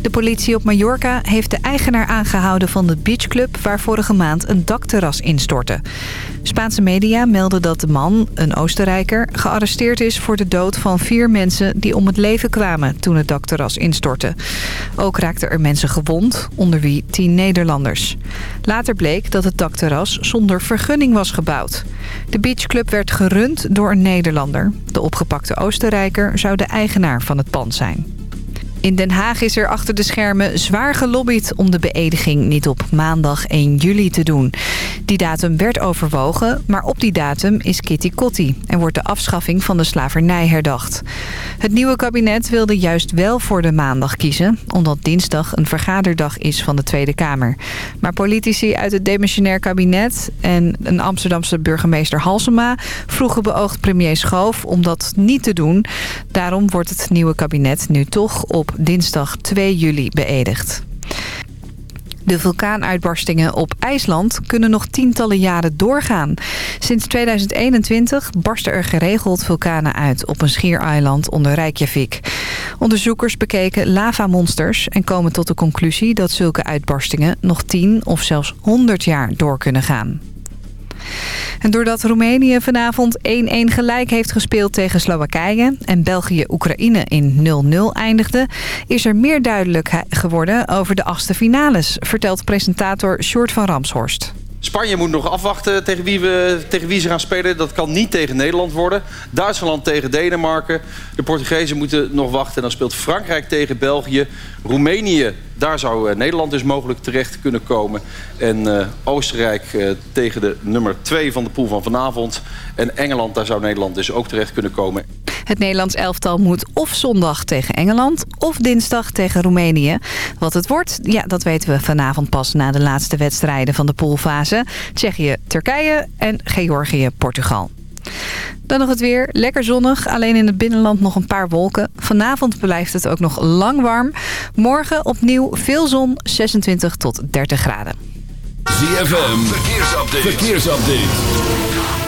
De politie op Mallorca heeft de eigenaar aangehouden van de beachclub... waar vorige maand een dakterras instortte. Spaanse media melden dat de man, een Oostenrijker... gearresteerd is voor de dood van vier mensen die om het leven kwamen... toen het dakterras instortte. Ook raakten er mensen gewond, onder wie tien Nederlanders. Later bleek dat het dakterras zonder vergunning was gebouwd. De beachclub werd gerund door een Nederlander. De opgepakte Oostenrijker zou de eigenaar van het pand zijn. In Den Haag is er achter de schermen zwaar gelobbyd om de beëdiging niet op maandag 1 juli te doen. Die datum werd overwogen, maar op die datum is Kitty Kotti en wordt de afschaffing van de slavernij herdacht. Het nieuwe kabinet wilde juist wel voor de maandag kiezen, omdat dinsdag een vergaderdag is van de Tweede Kamer. Maar politici uit het demissionair kabinet en een Amsterdamse burgemeester Halsema vroegen beoogd premier Schoof om dat niet te doen. Daarom wordt het nieuwe kabinet nu toch op dinsdag 2 juli beëdigd. De vulkaanuitbarstingen op IJsland kunnen nog tientallen jaren doorgaan. Sinds 2021 barsten er geregeld vulkanen uit op een schiereiland onder Reykjavik. Onderzoekers bekeken lavamonsters en komen tot de conclusie dat zulke uitbarstingen nog 10 of zelfs 100 jaar door kunnen gaan. En doordat Roemenië vanavond 1-1 gelijk heeft gespeeld tegen Slowakije... en België Oekraïne in 0-0 eindigde... is er meer duidelijk geworden over de achtste finales... vertelt presentator Short van Ramshorst. Spanje moet nog afwachten tegen wie, we, tegen wie ze gaan spelen. Dat kan niet tegen Nederland worden. Duitsland tegen Denemarken. De Portugezen moeten nog wachten. Dan speelt Frankrijk tegen België. Roemenië, daar zou eh, Nederland dus mogelijk terecht kunnen komen. En uh, Oostenrijk uh, tegen de nummer 2 van de pool van vanavond. En Engeland, daar zou Nederland dus ook terecht kunnen komen. Het Nederlands elftal moet of zondag tegen Engeland... of dinsdag tegen Roemenië. Wat het wordt, ja, dat weten we vanavond pas... na de laatste wedstrijden van de poolfase. Tsjechië, Turkije en Georgië, Portugal. Dan nog het weer. Lekker zonnig. Alleen in het binnenland nog een paar wolken. Vanavond blijft het ook nog lang warm. Morgen opnieuw veel zon. 26 tot 30 graden. ZFM. Verkeersupdate. Verkeersupdate.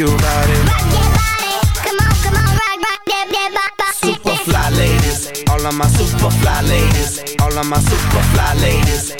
Come on, come on, rock, rock, that, that, bop, bop. Super fly ladies All of my super fly ladies. All of my super fly ladies.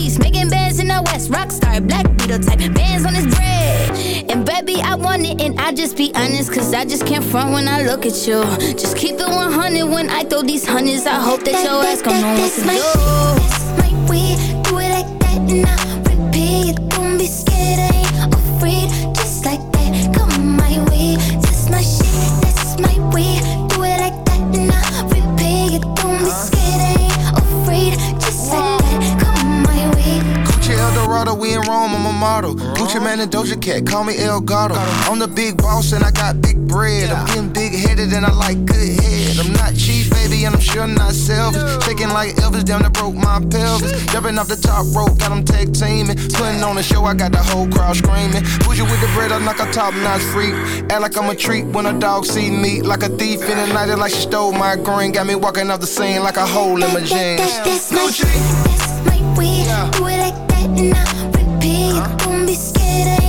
east, making bands in the west. Rockstar, black beetle type, bands on his bread. And baby, I want it, and I just be honest, cause I just can't front when I look at you. Just keep it 100 when I throw these hundreds. I hope that your ass gon' know what to do. Gucci Man and Doja Cat, call me El Gato. I'm the big boss and I got big bread. I'm getting big headed and I like good head. I'm not cheap, baby, and I'm sure not selfish. Shaking like Elvis, down that broke my pelvis. Jumping off the top rope, got them tag teaming. Putting on a show, I got the whole crowd screaming. Bougie with the bread, I'm like a top notch freak. Act like I'm a treat when a dog see me. Like a thief in the night, it like she stole my green. Got me walking off the scene like a hole in my jeans. That's my, that's my way, do it like that, and I repeat. Don't be scared,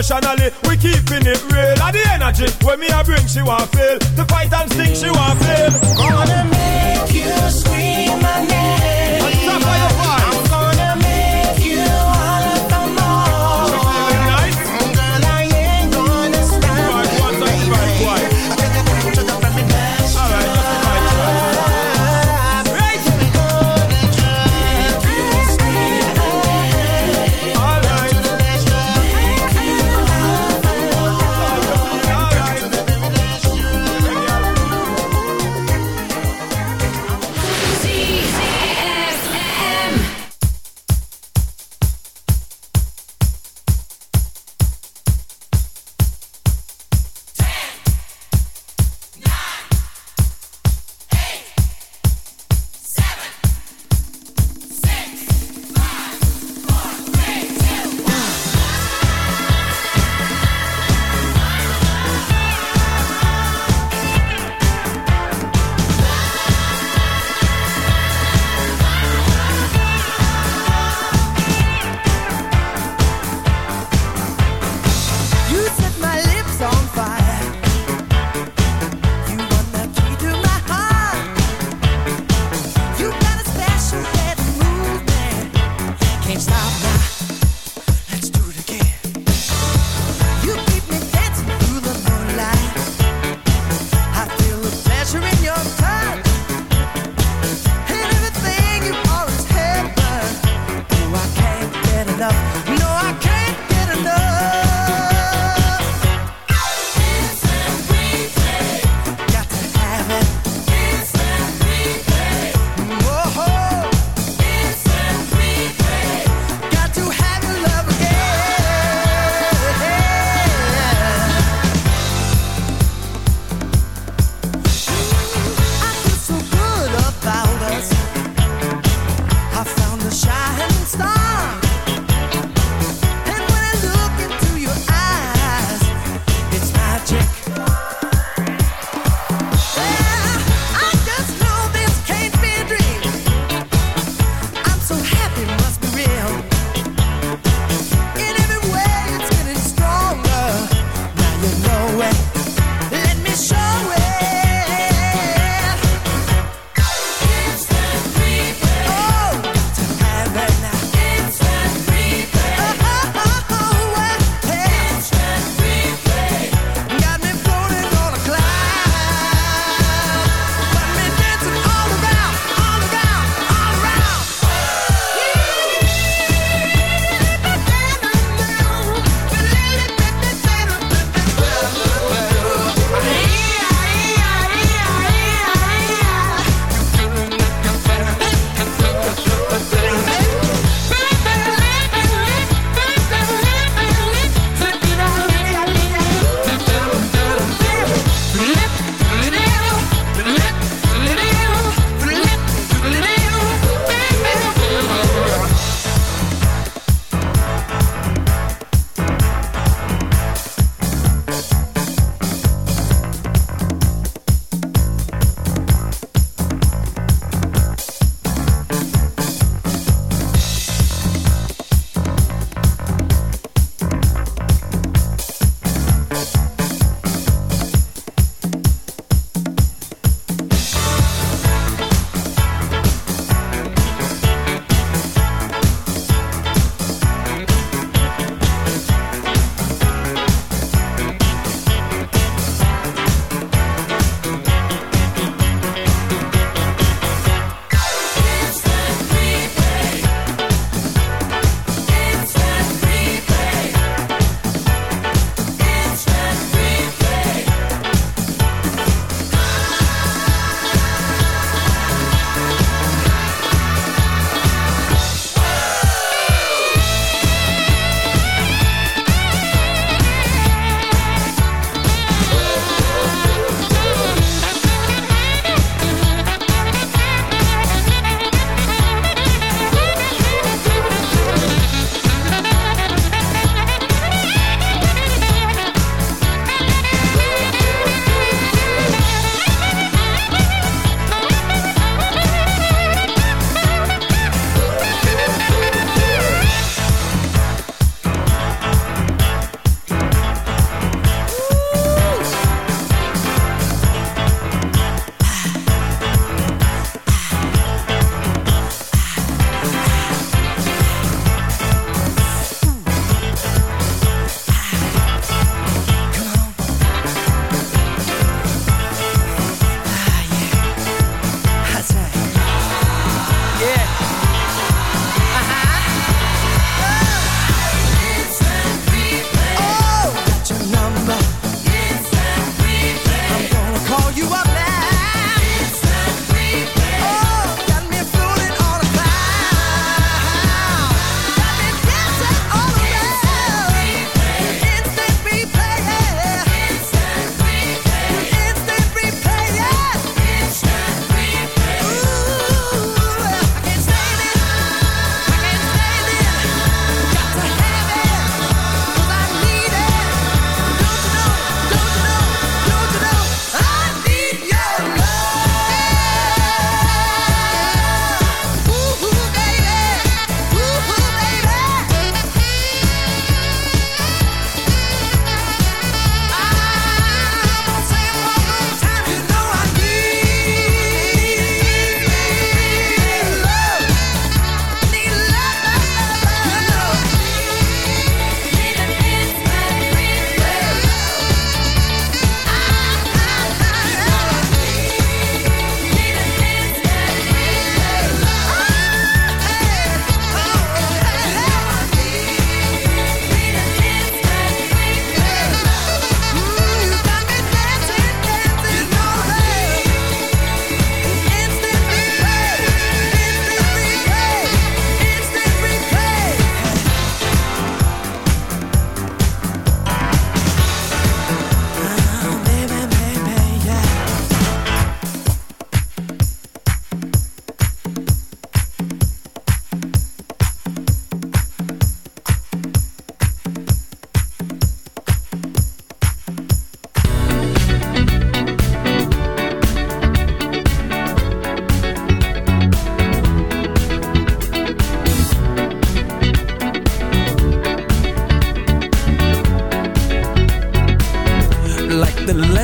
Emotionally, we keeping it real. And the energy when me a bring, she want feel. The fight and sting, she want feel. Gonna make you scream my name.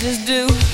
just do.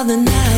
all the night.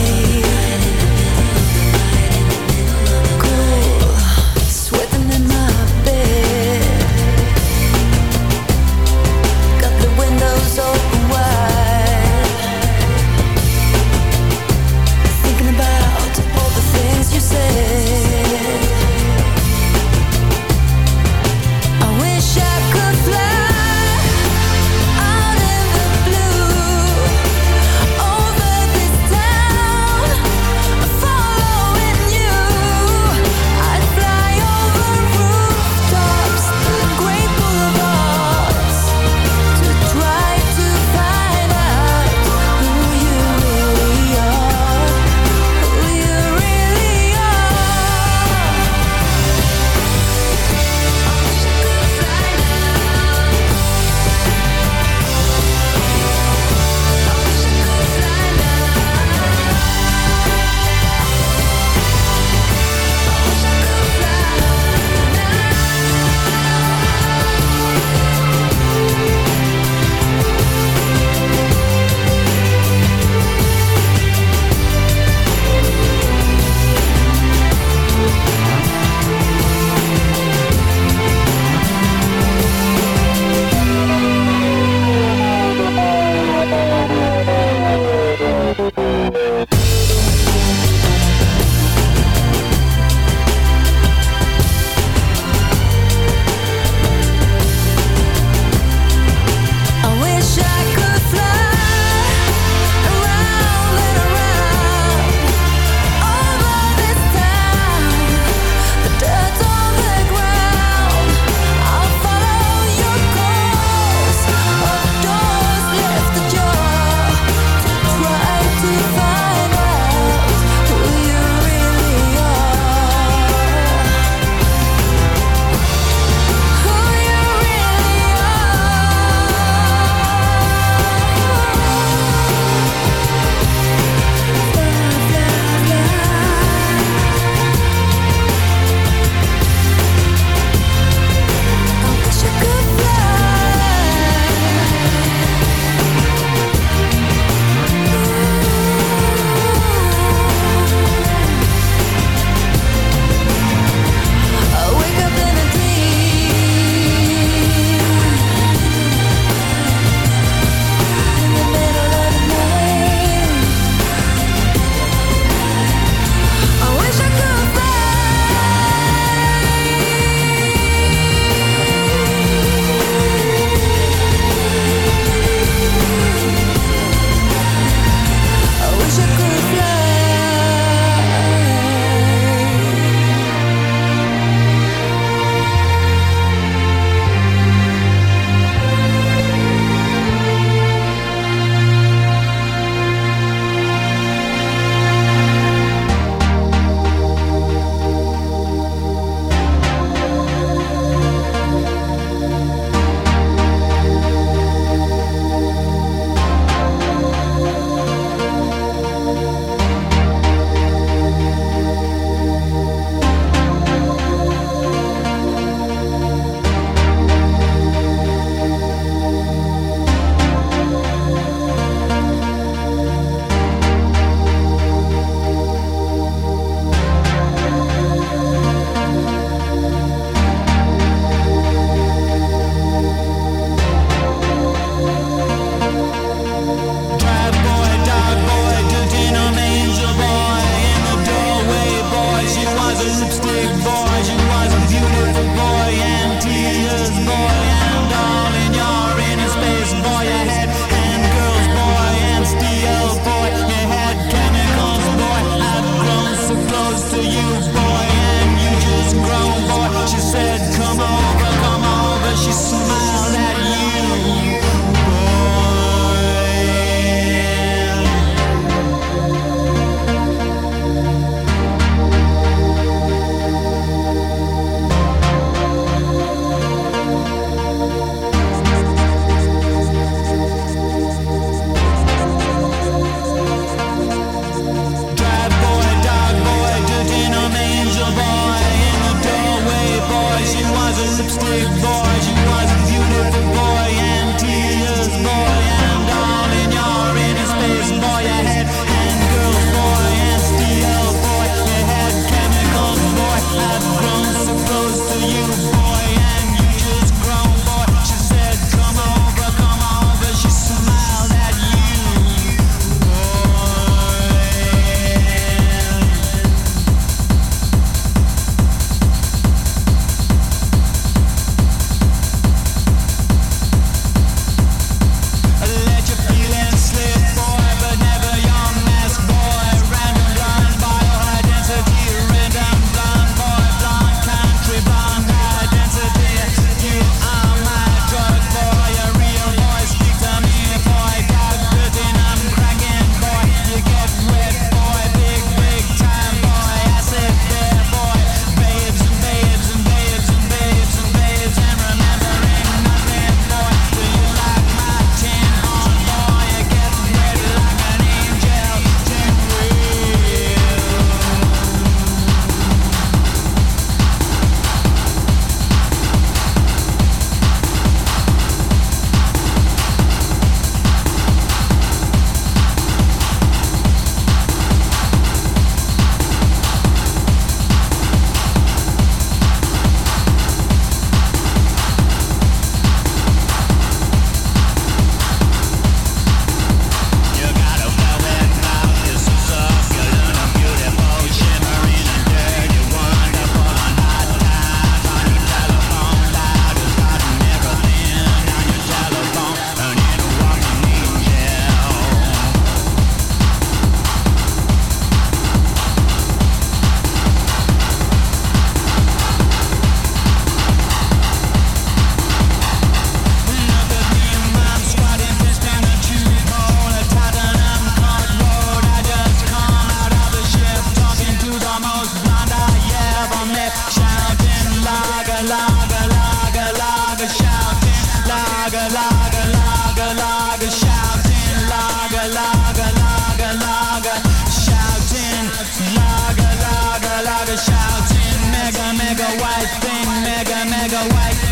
I of white.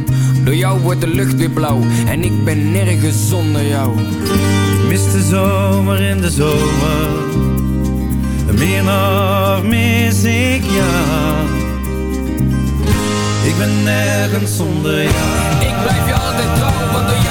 Door jou wordt de lucht weer blauw en ik ben nergens zonder jou. Ik mis de zomer in de zomer. Meer nog mis ik jou. Ik ben nergens zonder jou. Ik blijf je altijd trouw, want door jou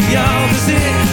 op jouw gezicht.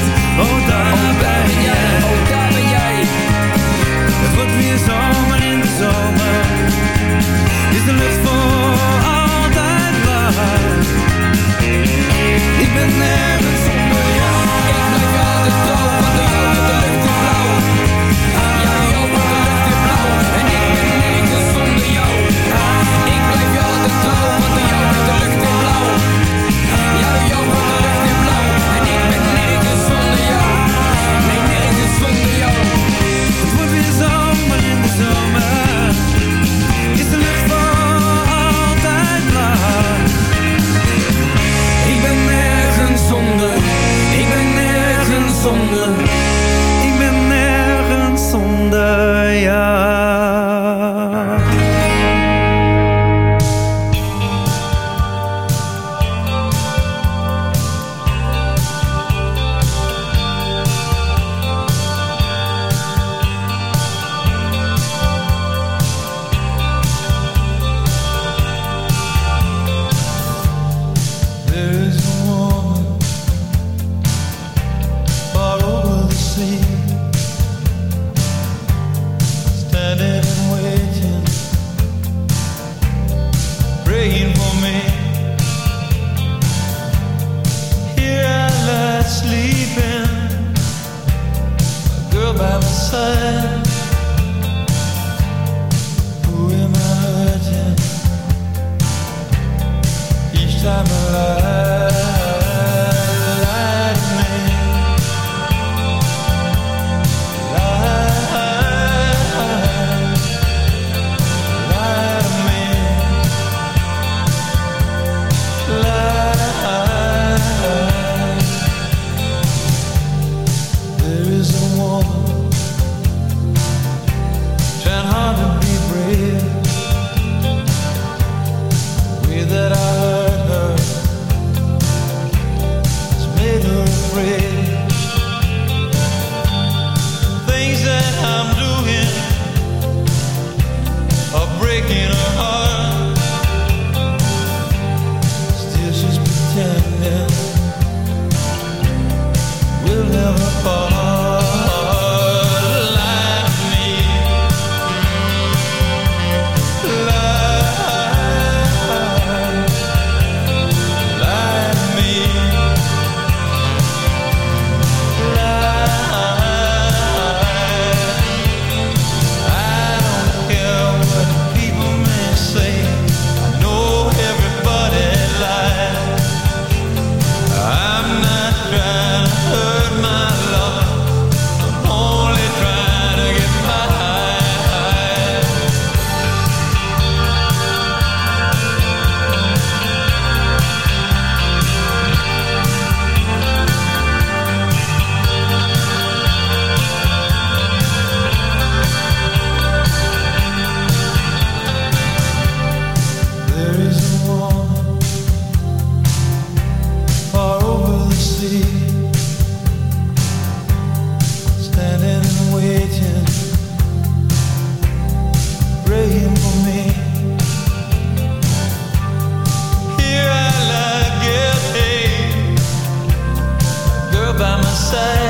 my say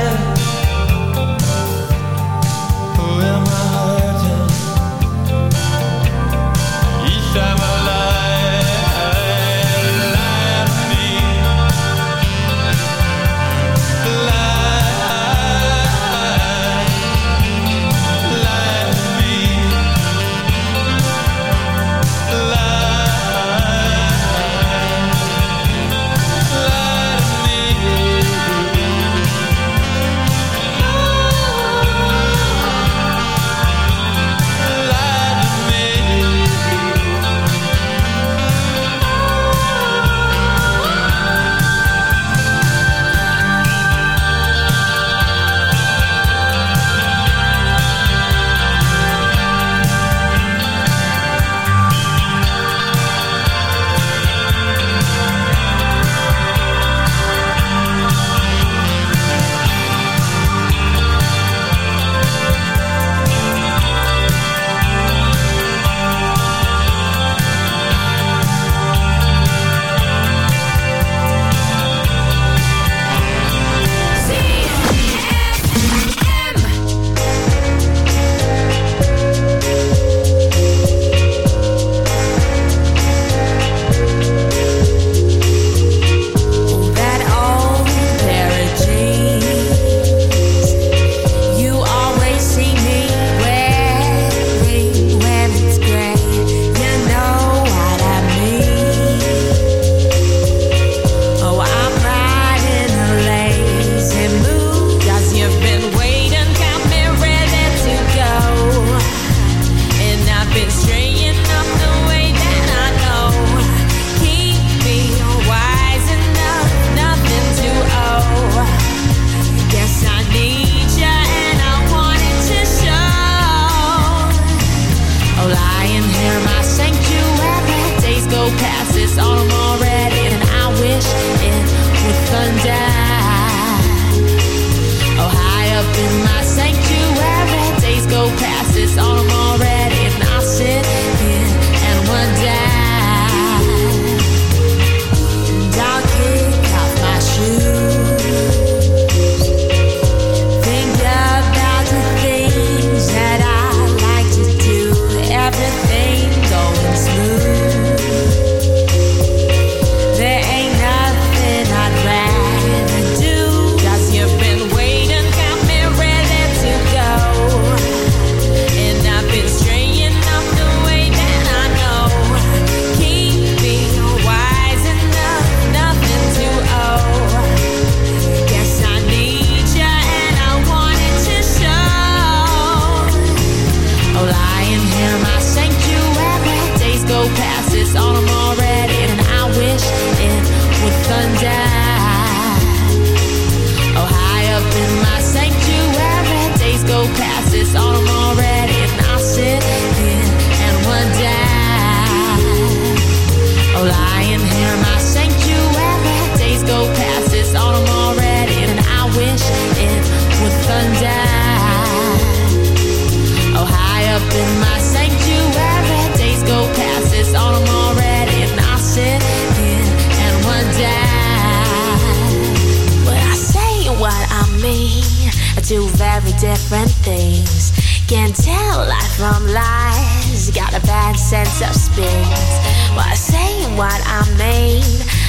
different things. Can't tell life from lies. Got a bad sense of spins. While saying what I mean,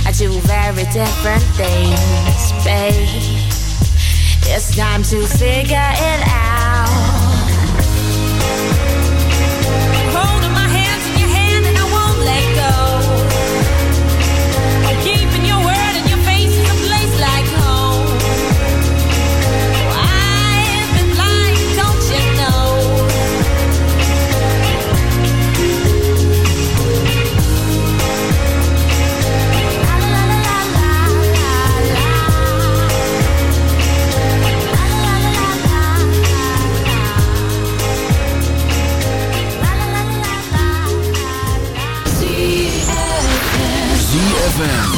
I do very different things, babe. It's time to figure it out. ZFM.